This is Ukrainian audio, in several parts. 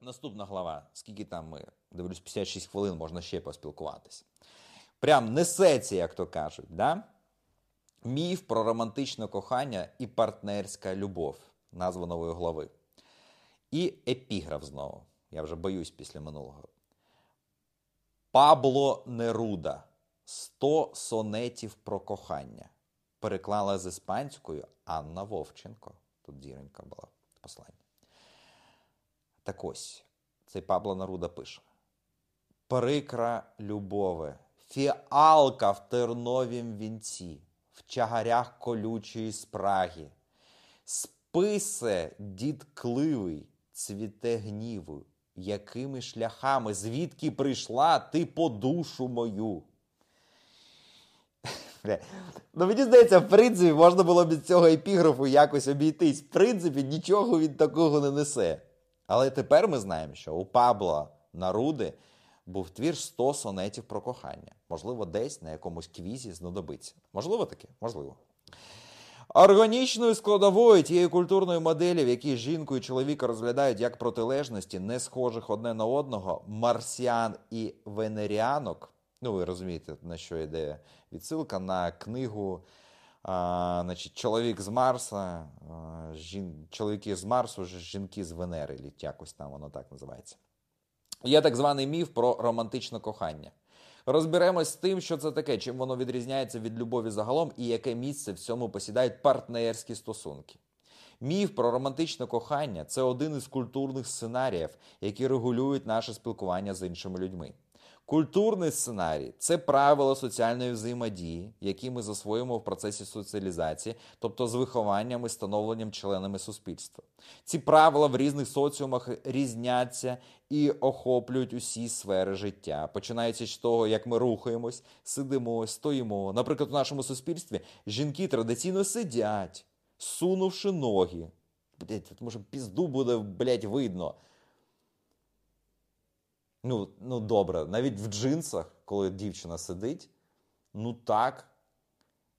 Наступна глава. Скільки там ми? Дивлюсь, 56 хвилин можна ще поспілкуватись. Прям несеться, як то кажуть. Да? Міф про романтичне кохання і партнерська любов. Назва нової глави. І епіграф знову. Я вже боюсь після минулого. Пабло Неруда. 100 сонетів про кохання. Переклала з іспанською Анна Вовченко. Тут діренька була послання. Так ось, цей Пабло Неруда пише: Прикра любове, фіалка в терновім вінці, в чагарях колючої спраги. Списе дід кливий, цвіте гніву, якими шляхами, звідки прийшла ти по душу мою. Ну, мені здається, в принципі, можна було б від цього епіграфу якось обійтись. В принципі, нічого він такого не несе. Але тепер ми знаємо, що у Пабла Наруди був твір 100 сонетів про кохання. Можливо, десь на якомусь квізі знадобиться. Можливо, таке? Можливо. Органічною складовою тієї культурної моделі, в якій жінку і чоловіка розглядають як протилежності, не схожих одне на одного, марсіан і венеріанок. Ну, ви розумієте, на що йде відсилка на книгу а, значить, Чоловік з Марса, жін... чоловіки з Марсу, жінки з Венери, якось там воно так називається. Є так званий міф про романтичне кохання. Розберемось з тим, що це таке, чим воно відрізняється від любові загалом і яке місце в цьому посідають партнерські стосунки. Міф про романтичне кохання це один із культурних сценаріїв, які регулюють наше спілкування з іншими людьми. Культурний сценарій це правила соціальної взаємодії, які ми засвоїмо в процесі соціалізації, тобто з вихованням і становленням членами суспільства. Ці правила в різних соціумах різняться і охоплюють усі сфери життя, починаючи з того, як ми рухаємось, сидимо, стоїмо. Наприклад, в нашому суспільстві жінки традиційно сидять, сунувши ноги. Блять, тому що пізду буде блять, видно. Ну, ну добре, навіть в джинсах, коли дівчина сидить, ну так,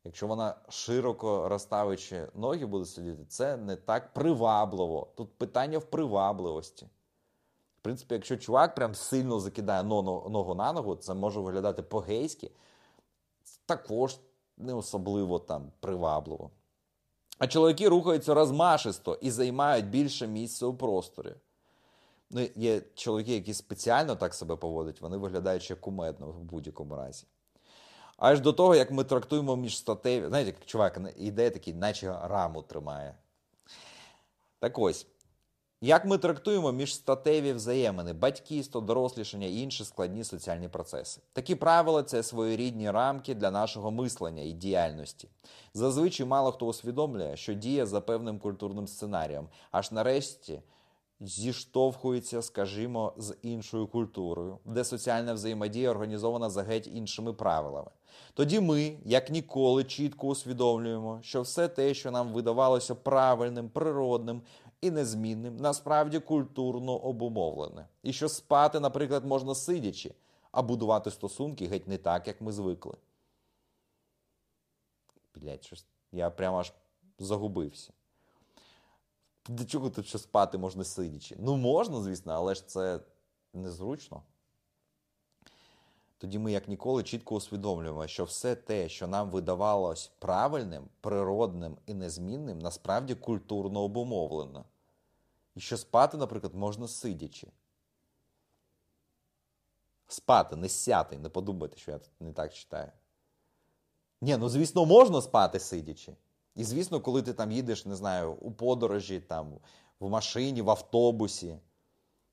якщо вона широко розставичи ноги буде сидіти, це не так привабливо. Тут питання в привабливості. В принципі, якщо чувак прям сильно закидає ногу на ногу, це може виглядати по-гейськи, також не особливо там привабливо. А чоловіки рухаються розмашисто і займають більше місця у просторі. Ну, Є чоловіки, які спеціально так себе поводять, вони виглядають ще кумедно в будь-якому разі. Аж до того, як ми трактуємо між статеві, знаєте, як чувак іде такий, наче раму тримає. Так ось, як ми трактуємо міжстатеві взаємини, батьківство, дорослішання і інші складні соціальні процеси. Такі правила це своєрідні рамки для нашого мислення і діяльності. Зазвичай мало хто усвідомлює, що діє за певним культурним сценарієм, аж нарешті зіштовхується, скажімо, з іншою культурою, де соціальна взаємодія організована за геть іншими правилами. Тоді ми, як ніколи, чітко усвідомлюємо, що все те, що нам видавалося правильним, природним і незмінним, насправді культурно обумовлене. І що спати, наприклад, можна сидячи, а будувати стосунки геть не так, як ми звикли. Блять, щось я прямо аж загубився. Для чого тут ще спати можна сидячи? Ну, можна, звісно, але ж це незручно. Тоді ми, як ніколи, чітко усвідомлюємо, що все те, що нам видавалось правильним, природним і незмінним, насправді культурно обумовлено. І що спати, наприклад, можна сидячи. Спати, не сяти, не подумайте, що я не так читаю. Ні, ну звісно, можна спати сидячи. І, звісно, коли ти там їдеш, не знаю, у подорожі, там, в машині, в автобусі,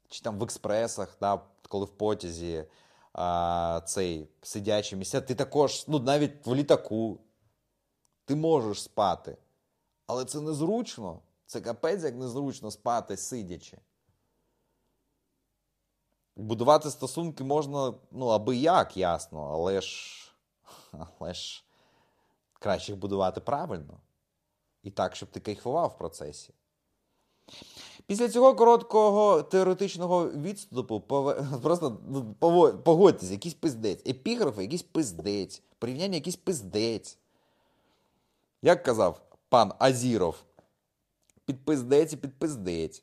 чи там в експресах, да, коли в потязі а, цей сидячі місця, ти також, ну, навіть в літаку, ти можеш спати. Але це незручно. Це капець, як незручно спати, сидячи. Будувати стосунки можна, ну, аби як, ясно, але ж, але ж краще їх будувати правильно. І так, щоб ти кайфував в процесі. Після цього короткого теоретичного відступу просто ну, погодьтесь, якийсь пиздець. Епіграфи, якийсь пиздець, порівняння якийсь пиздець. Як казав пан Азіров, підпиздець і підпиздець.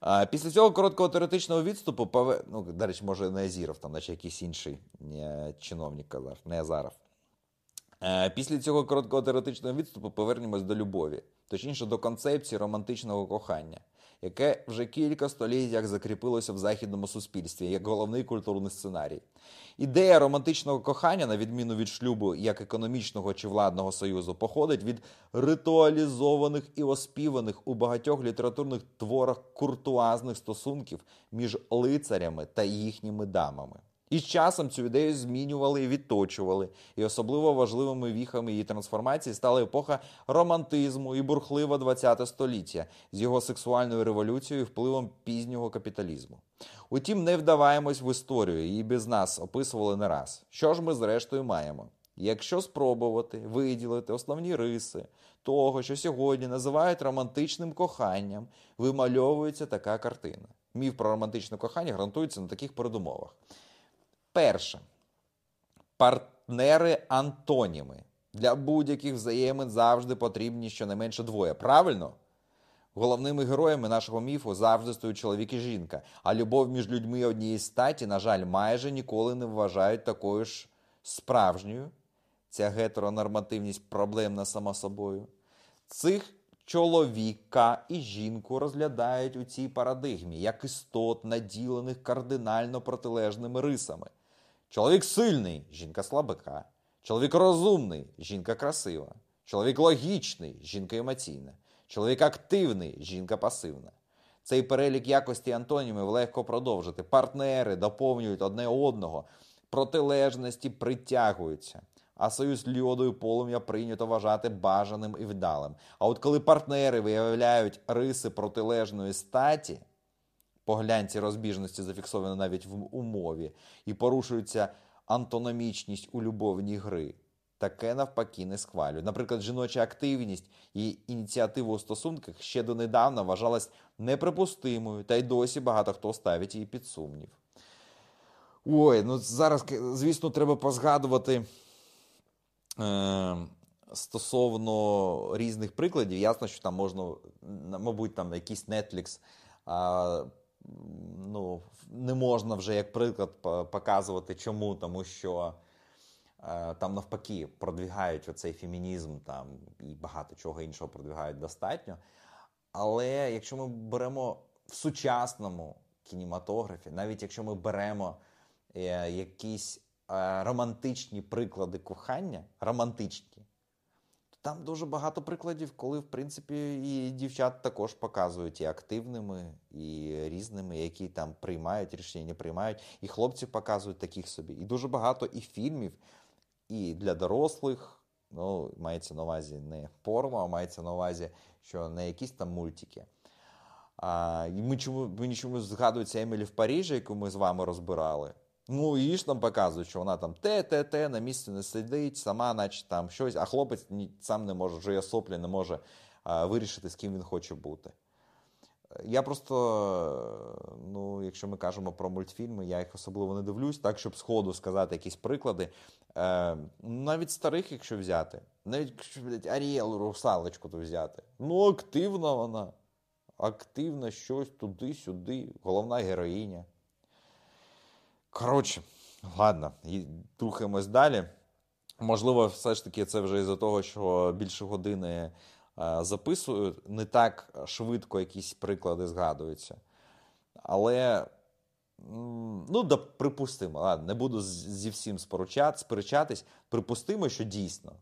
А, Після цього короткого теоретичного відступу, ну, до речі, може, не Азіров, там, наче якийсь інший чиновник казав, не Азаров. Е, Після цього короткого теоретичного відступу повернемось до любові, точніше до концепції романтичного кохання, яке вже кілька століть як закріпилося в західному суспільстві як головний культурний сценарій. Ідея романтичного кохання, на відміну від шлюбу як економічного чи владного союзу, походить від ритуалізованих і оспіваних у багатьох літературних творах куртуазних стосунків між лицарями та їхніми дамами. І з часом цю ідею змінювали і відточували, і особливо важливими віхами її трансформації стала епоха романтизму і бурхливе ХХ століття з його сексуальною революцією і впливом пізнього капіталізму. Утім, не вдаваємось в історію, її без нас описували не раз. Що ж ми зрештою маємо? Якщо спробувати виділити основні риси того, що сьогодні називають романтичним коханням, вимальовується така картина. Міф про романтичне кохання гарантується на таких передумовах. Перше. Партнери антоніми. Для будь-яких взаємин завжди потрібні щонайменше двоє. Правильно? Головними героями нашого міфу завжди стоять чоловік і жінка, а любов між людьми однієї статі, на жаль, майже ніколи не вважають такою ж справжньою. Ця гетеронормативність проблемна сама собою. Цих чоловіка і жінку розглядають у цій парадигмі як істот, наділених кардинально протилежними рисами. Чоловік сильний, жінка слабика. Чоловік розумний, жінка красива. Чоловік логічний, жінка емоційна. Чоловік активний, жінка пасивна. Цей перелік якості антонімів легко продовжити. Партнери доповнюють одне одного, протилежності притягуються. А союз льоду і полум'я прийнято вважати бажаним і вдалим. А от коли партнери виявляють риси протилежної статі, поглянці розбіжності зафіксовані навіть в умові, і порушується антономічність у любовній гри, таке навпаки не схвалюють. Наприклад, жіноча активність і ініціатива у стосунках ще донедавна вважалась неприпустимою, та й досі багато хто ставить її під сумнів. Ой, ну зараз, звісно, треба позгадувати. Е, стосовно різних прикладів, ясно, що там можна, мабуть, там якийсь Netflix, ну, не можна вже як приклад показувати, чому, тому що а, там навпаки продвігають оцей фемінізм там, і багато чого іншого продвігають достатньо. Але якщо ми беремо в сучасному кінематографі, навіть якщо ми беремо е, якісь Е, романтичні приклади кохання, романтичні, там дуже багато прикладів, коли, в принципі, і дівчат також показують і активними, і різними, які там приймають рішення, не приймають. І хлопці показують таких собі. І дуже багато і фільмів, і для дорослих. Ну, мається на увазі не порно, а мається на увазі, що не якісь там мультики. А, і ми чому мені чомусь згадується Емілі в Парижі, яку ми з вами розбирали. Ну, її ж там показують, що вона там те, те, те, на місці не сидить, сама, наче там щось, а хлопець сам не може, вже соплі, не може а, вирішити, з ким він хоче бути. Я просто, ну, якщо ми кажемо про мультфільми, я їх особливо не дивлюсь, так, щоб сходу сказати якісь приклади. Е, Навіть старих, якщо взяти, навіть якщо Аріел, русалочку то взяти. Ну, активна вона. Активна щось туди-сюди, головна героїня. Коротше, ладно, рухаємось далі. Можливо, все ж таки, це вже із-за того, що більше години е, записую, не так швидко якісь приклади згадуються. Але, ну, да, припустимо, ладно, не буду зі всім сперечатись. Припустимо, що дійсно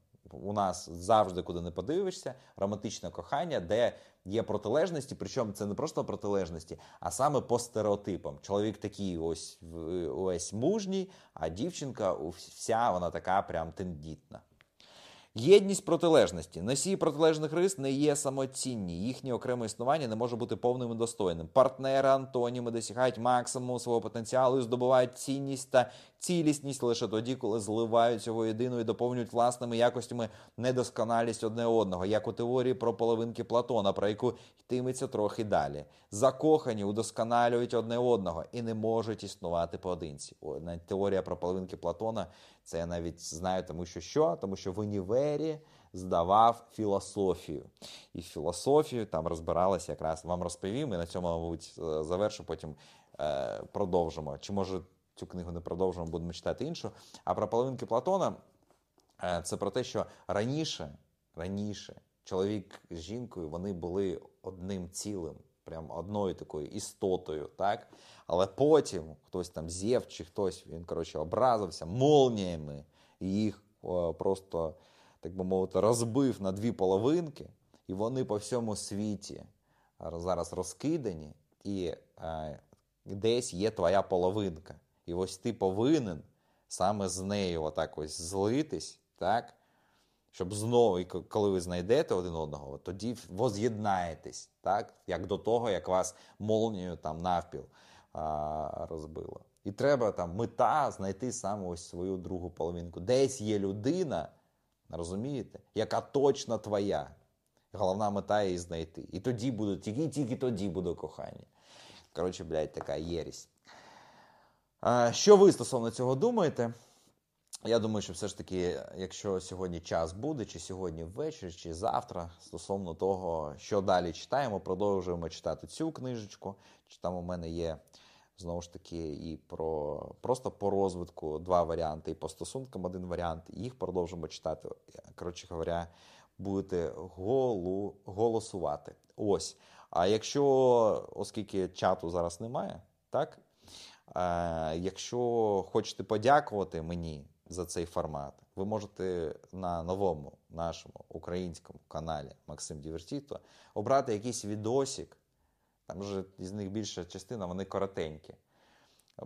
у нас завжди, куди не подивишся, романтичне кохання, де є протилежності, причому це не просто протилежності, а саме по стереотипам. Чоловік такий ось ось мужній, а дівчинка вся вона така прям тендітна. Єдність протилежності. Носії протилежних рис не є самоцінні, їхнє окреме існування не може бути повним і достойним. Партнери антоніми досягають максимуму свого потенціалу і здобувають цінність та цілісність лише тоді, коли зливають цього єдину і доповнюють власними якостями недосконалість одне одного, як у теорії про половинки Платона, про яку йтиметься трохи далі. Закохані удосконалюють одне одного і не можуть існувати поодинці. О, теорія про половинки Платона це я навіть знаю, тому що що? Тому що в універі здавав філософію. І філософію там розбиралися якраз вам розповім, і на цьому, мабуть, е, завершу, потім е, продовжимо. Чи може цю книгу не продовжимо, будемо читати іншу. А про половинки Платона е, це про те, що раніше, раніше чоловік з жінкою вони були одним цілим. Прям одною такою істотою, так? Але потім хтось там з'єв чи хтось, він, коротше, образився молніями і їх просто так би мовити, розбив на дві половинки, і вони по всьому світі зараз розкидані, і десь є твоя половинка. І ось ти повинен саме з нею отак ось злитись, так? Щоб знову, коли ви знайдете один одного, тоді воз'єднаєтесь, так? як до того, як вас молнію там навпіл а, розбило. І треба там мета знайти саме ось свою другу половинку. Десь є людина, Розумієте? Яка точно твоя. Головна мета її знайти. І тоді буде, тільки тільки тоді буде кохання. Коротше, блядь, така єрість. А, Що ви стосовно цього думаєте? Я думаю, що все ж таки, якщо сьогодні час буде, чи сьогодні ввечері, чи завтра, стосовно того, що далі читаємо, продовжуємо читати цю книжечку. Чи там у мене є Знову ж таки, і про просто по розвитку два варіанти, і по стосункам один варіант. Їх продовжимо читати. Коротше говоря, будете голу, голосувати. Ось. А якщо, оскільки чату зараз немає, так? А, якщо хочете подякувати мені за цей формат, ви можете на новому нашому українському каналі Максим Дівертіто обрати якийсь відосик. Там вже з них більша частина, вони коротенькі.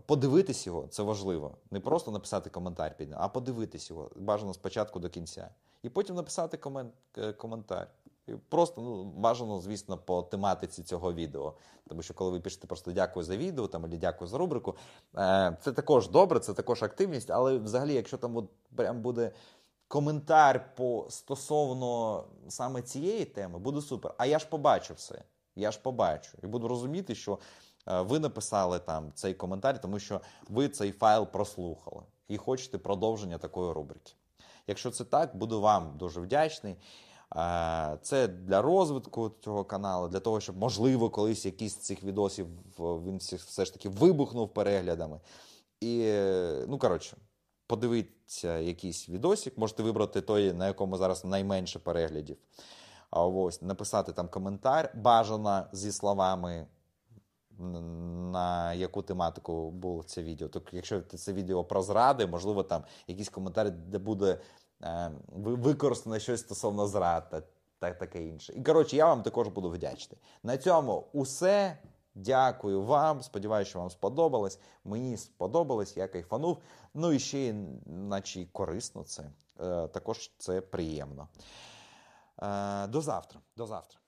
Подивитись його це важливо. Не просто написати коментар під ним, а подивитись його. Бажано спочатку до кінця. І потім написати комен... Е, коментар. Просто ну, бажано, звісно, по тематиці цього відео. Тому що, коли ви пишете просто дякую за відео там, або дякую за рубрику, е, це також добре, це також активність. Але взагалі, якщо там от прям буде коментар по стосовно саме цієї теми, буде супер. А я ж побачу все. Я ж побачу і буду розуміти, що е, ви написали там цей коментар, тому що ви цей файл прослухали і хочете продовження такої рубрики. Якщо це так, буду вам дуже вдячний. Е, це для розвитку цього каналу, для того, щоб, можливо, колись якийсь з цих відосів він все ж таки вибухнув переглядами. І, ну, коротше, подивіться якийсь відосик, можете вибрати той, на якому зараз найменше переглядів. А ось написати там коментар, бажано зі словами, на яку тематику було це відео. Тобто, якщо це відео про зради, можливо, там якийсь коментар, де буде використано щось стосовно зрад та, та таке інше. І коротше, я вам також буду вдячний. На цьому усе. Дякую вам. Сподіваюся, що вам сподобалось. Мені сподобалось, я кайфанув. Ну і ще, наче корисно це. Е, також це приємно. Е, до завтра. До завтра.